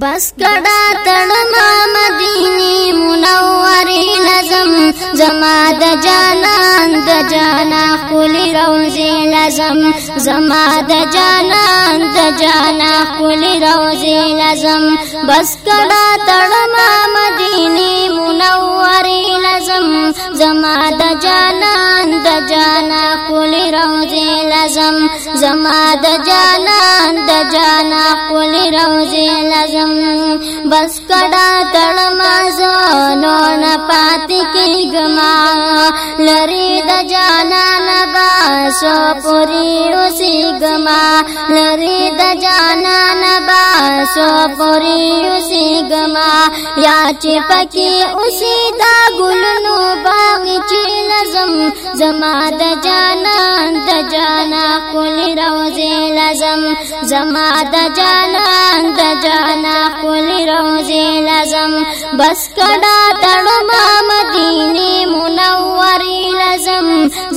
بس کړه تړنا مدینه منورې لازم زما د جانان د جانا خولي روزي لازم زما د جانان د جانا خولي روزي لازم بس کړه تړنا مدینه منورې لازم زما د جانان د جانا خولي روزي لازم زما د کولی روزی لازم بس کڑا تڑ مازو نو نه پاتې کېږم لري د جانا स्वपुरी ऋषि गमा ललित जानन बा स्वपुरी ऋषि गमा याच पकी उसी दा गुलनु बागी चिल जम जमा द जानन द जाना कुल रोजे लजम जमा द जानन द जाना कुल रोजे लजम बस कडा तड़मा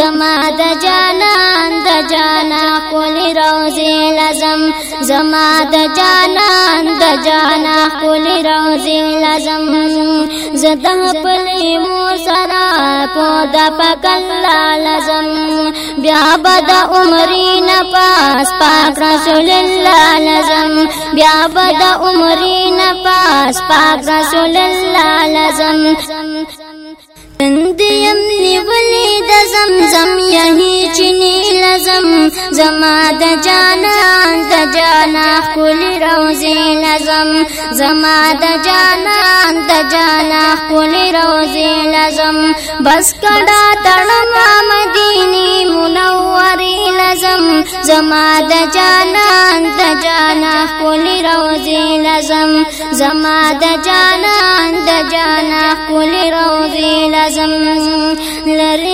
زما د جانان د جانا کول روزي لازم زما د جانان د جانا کول روزي لازم زده پلې مو سرا په د پکل لازم بیا بد عمرې نه پاس پاک رسول الله لازم بیا بد عمرې نه پاس پاک رسول الله لازم تندیم د زمزم یهی چینی لزم زما د جانان د جانا کلی روزی لزم زما د جانان د جانا کلی روزی لزم بس کډا تړما مدینی منورې لزم زما د جانان د جانا کلی روزی لزم زما د جانان د جانا کلی روزی لزم لری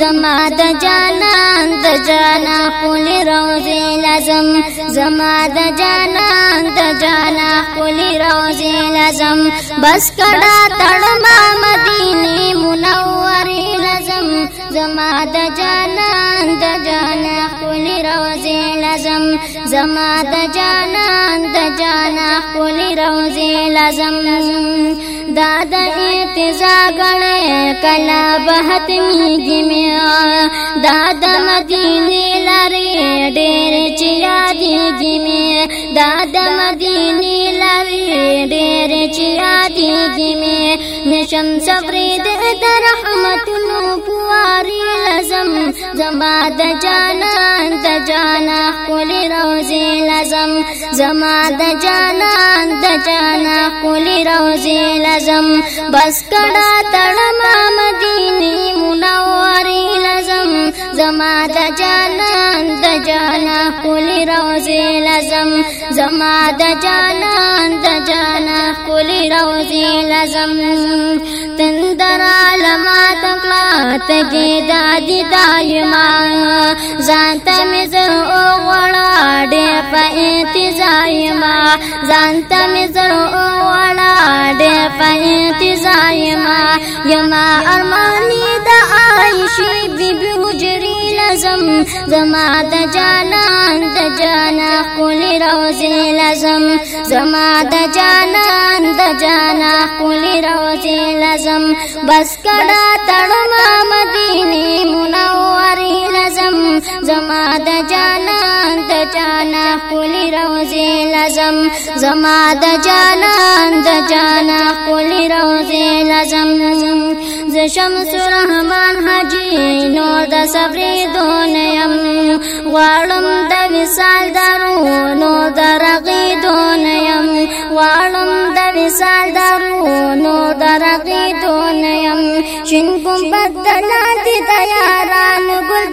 زما د جانان د جانا کول روزي لازم زما د جانان د جانا کول روزي لازم بس کړه تړما مدینه منورې لازم زما د جانان د جانا کول روزي لازم زما د جانان د جانا کول روزي لازم دادا گنے کلا بہت میگی میں دادا مدینے لارے ڈیر چیا دیگی میں دادا مدینے لارے ڈیر چیا دیگی میں نشم سفری دے درحمت نو پواری لزم زماد جانا کولی روزی لزم زما د جانان د جانا کولی روزی لزم بس کړه تړما مدینه منورې لزم زما د جانان د جانا کولی روزی لزم زما د جانان د جانا کولی روزی لزم تندر علامات کلا تګي دادی دایما ځان ما ځان ته مې زړه وړه ډېر په انتظار ما یما ارمانې د عایشې بیبي حجرې لازم زما د جانان د جانا کولی روزې لازم زما د جانان د جانا کولی روزې لازم بس کړه تړم مدینه منورې لازم زما د جانا کولی روزی لزم زما د جانان د جانا کولی روزی لزم ز شمس رحمان حجی نور د صبر دونیم غواړم د وصال درو نو درغی دونیم غواړم د وصال درو نو درغی دونیم شین کوم بدل دي دیا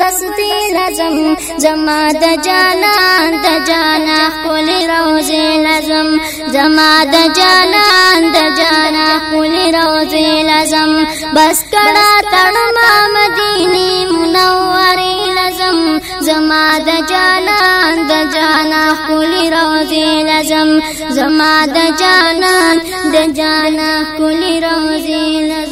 پستی لازم زما د جانان د جانا خپل روزي لازم زما د جانان د جانا خپل روزي لازم بس کړه تړم مدینه منورې لازم زما د جانان د جانا خپل روزي لازم زما د جانان د جانا خپل روزي لازم